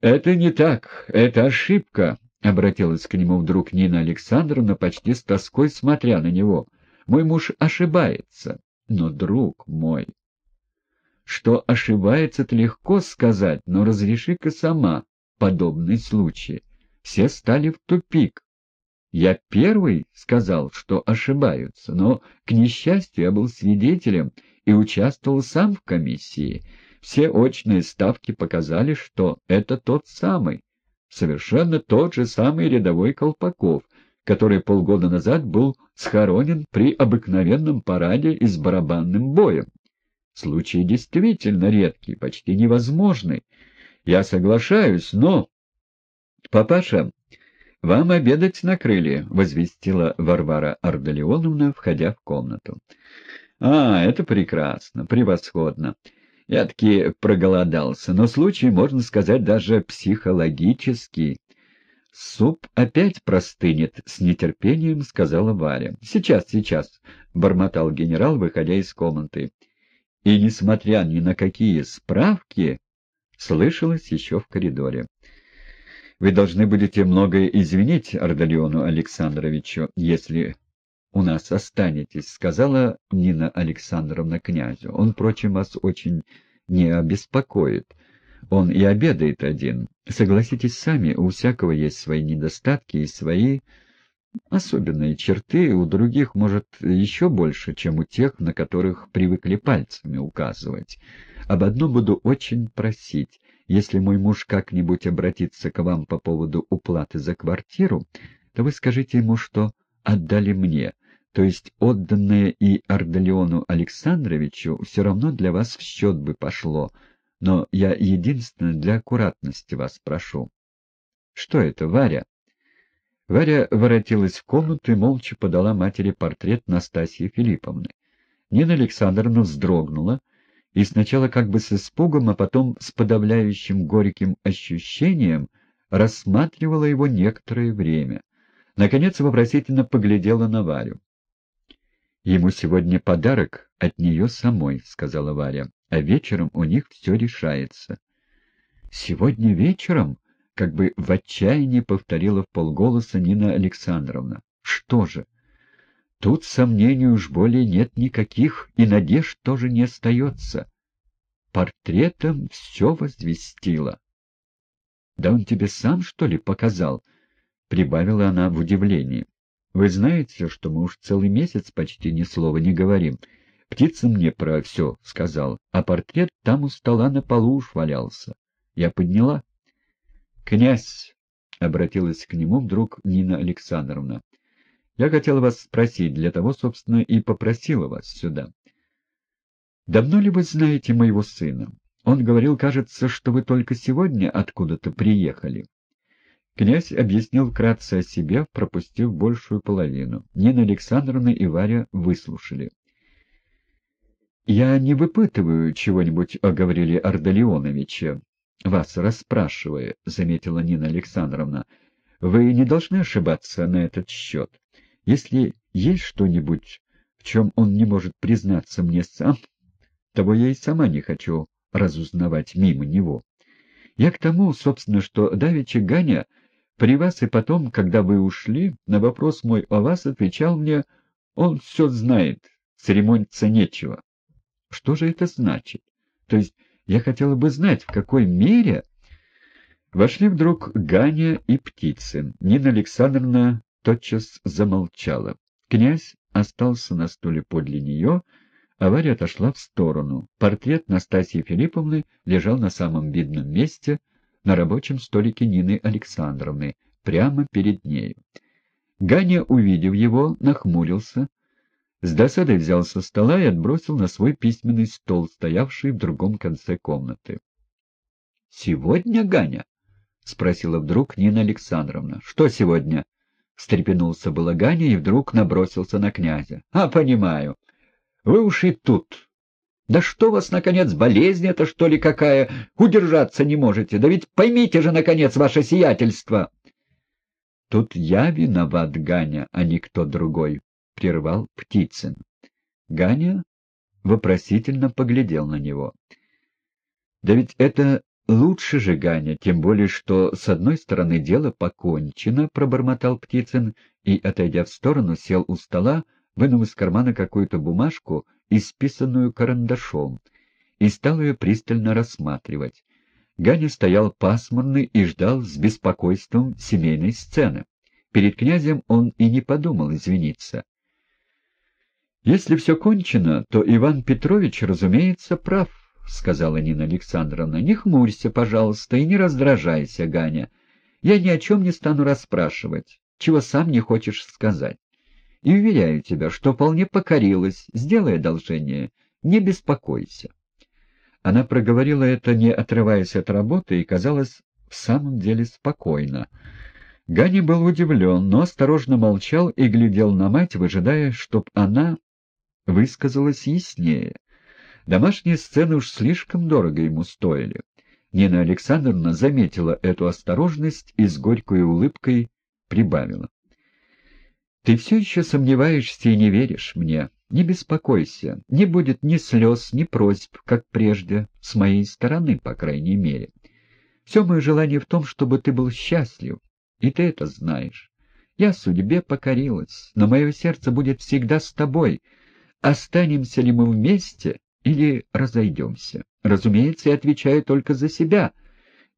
«Это не так, это ошибка», — обратилась к нему вдруг Нина Александровна, почти с тоской смотря на него. «Мой муж ошибается, но, друг мой...» «Что ошибается, это легко сказать, но разреши-ка сама подобный случай. Все стали в тупик. Я первый сказал, что ошибаются, но, к несчастью, я был свидетелем и участвовал сам в комиссии». Все очные ставки показали, что это тот самый, совершенно тот же самый рядовой Колпаков, который полгода назад был схоронен при обыкновенном параде и с барабанным боем. Случай действительно редкий, почти невозможный. Я соглашаюсь, но... — Папаша, вам обедать накрыли, — возвестила Варвара Ардалионовна, входя в комнату. — А, это прекрасно, превосходно. Я таки проголодался, но случай, можно сказать, даже психологический. «Суп опять простынет», — с нетерпением сказала Варя. «Сейчас, сейчас», — бормотал генерал, выходя из комнаты. И, несмотря ни на какие справки, слышалось еще в коридоре. «Вы должны будете многое извинить Ардалиону Александровичу, если у нас останетесь», — сказала Нина Александровна князю. «Он, впрочем, вас очень не обеспокоит. Он и обедает один. Согласитесь сами, у всякого есть свои недостатки и свои особенные черты, у других, может, еще больше, чем у тех, на которых привыкли пальцами указывать. Об одном буду очень просить. Если мой муж как-нибудь обратится к вам по поводу уплаты за квартиру, то вы скажите ему, что отдали мне, то есть отданное и Ардалиону Александровичу все равно для вас в счет бы пошло, но я единственно для аккуратности вас прошу. Что это, Варя? Варя воротилась в комнату и молча подала матери портрет Настасьи Филипповны. Нина Александровна вздрогнула и сначала как бы с испугом, а потом с подавляющим горьким ощущением рассматривала его некоторое время. Наконец вопросительно поглядела на Варю. «Ему сегодня подарок от нее самой», — сказала Варя, — «а вечером у них все решается». «Сегодня вечером?» — как бы в отчаянии повторила в полголоса Нина Александровна. «Что же?» «Тут сомнений уж более нет никаких, и надежд тоже не остается. Портретом все возвестило». «Да он тебе сам, что ли, показал?» — прибавила она в удивлении. Вы знаете, что мы уж целый месяц почти ни слова не говорим. Птица мне про все сказал, а портрет там у стола на полу уж валялся. Я подняла. — Князь, — обратилась к нему вдруг Нина Александровна, — я хотела вас спросить, для того, собственно, и попросила вас сюда. Давно ли вы знаете моего сына? Он говорил, кажется, что вы только сегодня откуда-то приехали. Князь объяснил вкратце о себе, пропустив большую половину. Нина Александровна и Варя выслушали. «Я не выпытываю чего-нибудь о Гавриле Ардалионовиче, вас расспрашивая», — заметила Нина Александровна. «Вы не должны ошибаться на этот счет. Если есть что-нибудь, в чем он не может признаться мне сам, того я и сама не хочу разузнавать мимо него. Я к тому, собственно, что Давича Ганя при вас и потом, когда вы ушли, на вопрос мой о вас отвечал мне, он все знает, церемониться нечего. Что же это значит? То есть я хотела бы знать, в какой мере... Вошли вдруг Ганя и Птицын. Нина Александровна тотчас замолчала. Князь остался на стуле подле нее, а Варя отошла в сторону. Портрет Настасьи Филипповны лежал на самом видном месте — на рабочем столике Нины Александровны, прямо перед нею. Ганя, увидев его, нахмурился, с досадой взял со стола и отбросил на свой письменный стол, стоявший в другом конце комнаты. — Сегодня, Ганя? — спросила вдруг Нина Александровна. — Что сегодня? — встрепенулся было Ганя и вдруг набросился на князя. — А, понимаю. Вы уж и тут да что вас, наконец, болезнь это, что ли, какая? Удержаться не можете. Да ведь поймите же, наконец, ваше сиятельство. Тут я виноват, Ганя, а не кто другой, — прервал Птицын. Ганя вопросительно поглядел на него. — Да ведь это лучше же, Ганя, тем более, что с одной стороны дело покончено, — пробормотал Птицын и, отойдя в сторону, сел у стола, вынув из кармана какую-то бумажку, исписанную карандашом, и стал ее пристально рассматривать. Ганя стоял пасмурный и ждал с беспокойством семейной сцены. Перед князем он и не подумал извиниться. «Если все кончено, то Иван Петрович, разумеется, прав», — сказала Нина Александровна. «Не хмурься, пожалуйста, и не раздражайся, Ганя. Я ни о чем не стану расспрашивать, чего сам не хочешь сказать. И уверяю тебя, что вполне покорилась. Сделай одолжение, не беспокойся». Она проговорила это, не отрываясь от работы, и казалось в самом деле спокойно. Ганя был удивлен, но осторожно молчал и глядел на мать, выжидая, чтоб она высказалась яснее. Домашние сцены уж слишком дорого ему стоили. Нина Александровна заметила эту осторожность и с горькой улыбкой прибавила. — Ты все еще сомневаешься и не веришь мне. Не беспокойся, не будет ни слез, ни просьб, как прежде, с моей стороны, по крайней мере. Все мое желание в том, чтобы ты был счастлив, и ты это знаешь. Я судьбе покорилась, но мое сердце будет всегда с тобой. Останемся ли мы вместе или разойдемся? Разумеется, я отвечаю только за себя.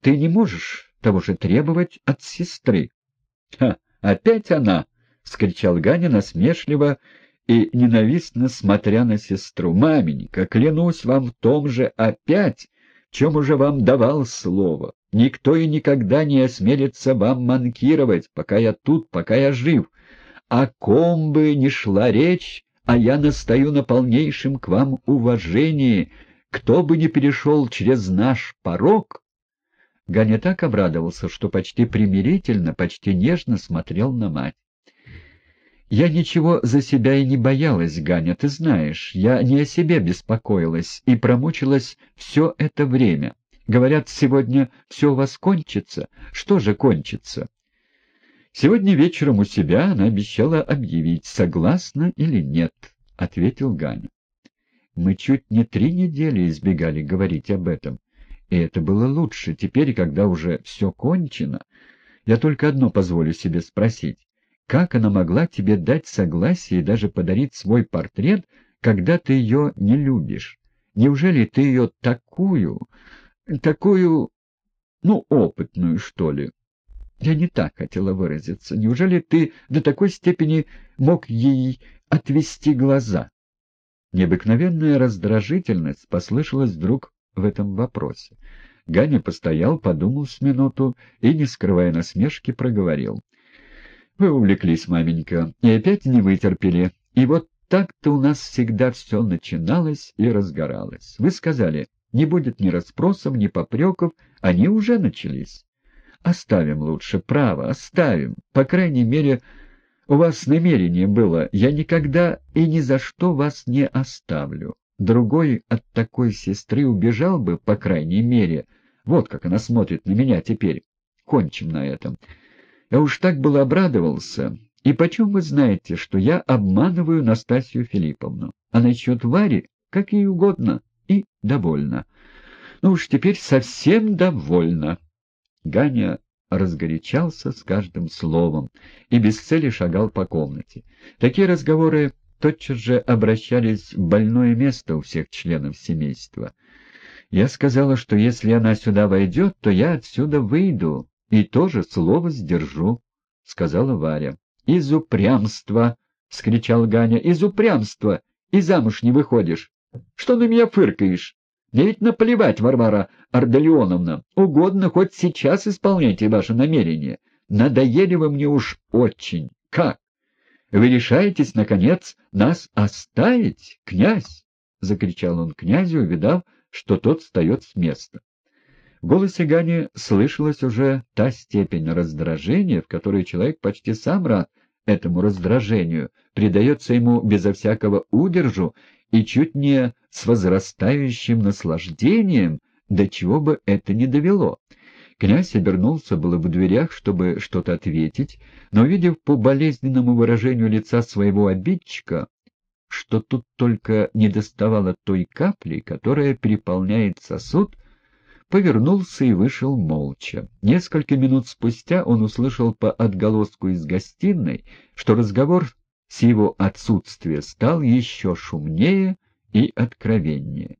Ты не можешь того же требовать от сестры. — Ха, опять она! — вскричал Ганя насмешливо, — и ненавистно смотря на сестру. «Маменька, клянусь вам в том же опять, чем уже вам давал слово. Никто и никогда не осмелится вам манкировать, пока я тут, пока я жив. О ком бы ни шла речь, а я настаю на полнейшем к вам уважении, кто бы ни перешел через наш порог». Ганя так обрадовался, что почти примирительно, почти нежно смотрел на мать. Я ничего за себя и не боялась, Ганя, ты знаешь. Я не о себе беспокоилась и промучилась все это время. Говорят, сегодня все у вас кончится. Что же кончится? Сегодня вечером у себя она обещала объявить, согласна или нет, — ответил Ганя. Мы чуть не три недели избегали говорить об этом. И это было лучше. Теперь, когда уже все кончено, я только одно позволю себе спросить. Как она могла тебе дать согласие и даже подарить свой портрет, когда ты ее не любишь? Неужели ты ее такую, такую, ну, опытную, что ли? Я не так хотела выразиться. Неужели ты до такой степени мог ей отвести глаза? Необыкновенная раздражительность послышалась вдруг в этом вопросе. Ганя постоял, подумал с минуту и, не скрывая насмешки, проговорил. Вы увлеклись, маменька, и опять не вытерпели. И вот так-то у нас всегда все начиналось и разгоралось. Вы сказали, не будет ни расспросов, ни попреков, они уже начались. Оставим лучше, право, оставим. По крайней мере, у вас намерение было, я никогда и ни за что вас не оставлю. Другой от такой сестры убежал бы, по крайней мере. Вот как она смотрит на меня теперь. Кончим на этом. Я уж так был обрадовался. И почем вы знаете, что я обманываю Настасью Филипповну? А насчет Вари, как ей угодно, и довольна. Ну уж теперь совсем довольна. Ганя разгорячался с каждым словом и без цели шагал по комнате. Такие разговоры тотчас же обращались в больное место у всех членов семейства. Я сказала, что если она сюда войдет, то я отсюда выйду, и тоже слово сдержу, — сказала Варя. — Из упрямства! — скричал Ганя. — Из упрямства! И замуж не выходишь! Что на меня фыркаешь? Мне ведь наплевать, Варвара Арделеоновна. Угодно хоть сейчас исполняйте ваше намерение. Надоели вы мне уж очень. Как? Вы решаетесь, наконец, нас оставить, князь? — закричал он князю, увидав, что тот встает с места. В голосе Гани слышалась уже та степень раздражения, в которой человек почти сам рад этому раздражению, предается ему безо всякого удержу и чуть не с возрастающим наслаждением, до чего бы это ни довело. Князь обернулся было в дверях, чтобы что-то ответить, но, увидев по болезненному выражению лица своего обидчика, что тут только не доставало той капли, которая переполняет сосуд, повернулся и вышел молча. Несколько минут спустя он услышал по отголоску из гостиной, что разговор с его отсутствия стал еще шумнее и откровеннее.